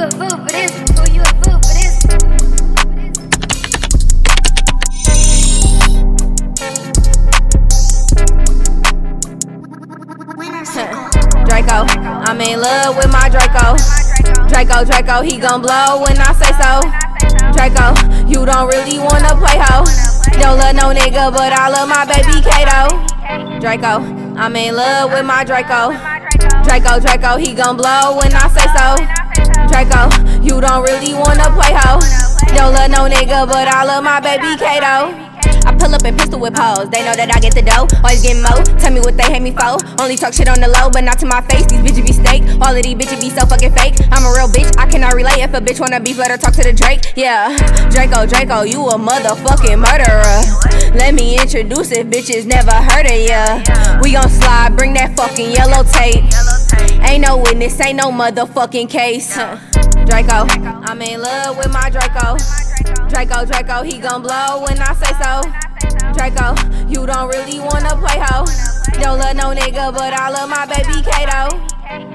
a fool for this. Fool, you a fool for this. Draco, I'm in love with my Draco. Draco, Draco, he gon' blow when I say so. Draco, you don't really wanna play ho. Don't love no nigga, but I love my baby Kato. Draco, I'm in love with my Draco. Draco, Draco, he gon' blow when I say so. Draco, you don't really wanna play ho. Don't love no nigga, but I love my baby Kato. I pull up and pistol with pose. They know that I get the dough. Always getting mo. Tell me what they hate me for. Only talk shit on the low, but not to my face. These bitches be snake. All of these bitches be so fucking fake. I'm a real bitch. I cannot relate. If a bitch wanna beef, let her talk to the Drake. Yeah. Draco, Draco, you a motherfucking murderer. Let me introduce it. Bitches never heard of ya. We gon' slide. Bring that fucking yellow tape. Ain't no witness. Ain't no motherfucking case. Draco, I'm in love with my Draco. Draco, Draco, he gon' blow when I say so. Draco, you don't really wanna play ho. Don't love no nigga, but I love my baby Kato.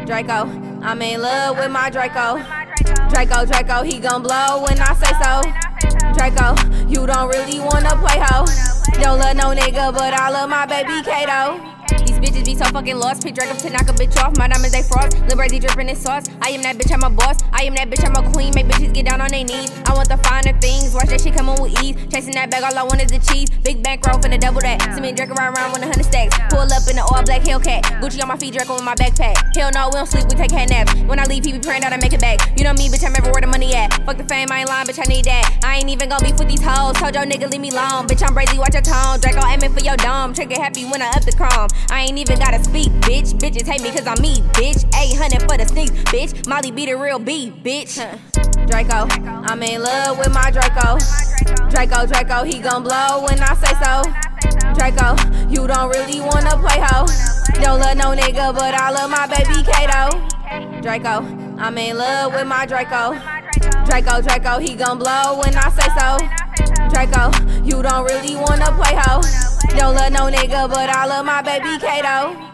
Draco, I'm in love with my Draco. Draco, Draco, he gon' blow when I say so. Draco, you don't really wanna play ho. Don't love no nigga, but I love my baby Kato. Bitches be so fucking lost. Pick Draco to knock a bitch off. My diamonds they frost. Liberty dripping in sauce. I am that bitch, I'm a boss. I am that bitch, I'm a queen. Make bitches get down on their knees. I want the finer things. Watch that shit come on with ease. Chasing that bag, all I want is the cheese. Big bankroll finna double that. See me Draco ride around with a hundred stacks. Pull up in the all black Hellcat. Gucci on my feet, Draco in my backpack. Hell no, we don't sleep, we take cat naps. When I leave, he be praying that I make it back. You know me, bitch, I'm everywhere the money at. Fuck the fame, I ain't lying, bitch, I need that. I ain't even gon' beef with these hoes. Told your nigga, leave me alone. Bitch, I'm brazy, watch your tone. Draco aiming for your dome. Trigger happy when I up the chrome. I ain't even gotta speak, bitch. Bitches hate me cause I'm me, bitch. 800 for the sneaks, bitch. Molly be the real B, bitch. Draco, I'm in love with my Draco. Draco, Draco, he gon' blow when I say so. Draco, you don't really wanna play ho. Don't love no nigga, but I love my baby Kato. Draco, I'm in love with my Draco. Draco, Draco, he gon' blow when I say so. Draco, you don't really wanna play ho. Don't love no nigga, but I love my baby Kato.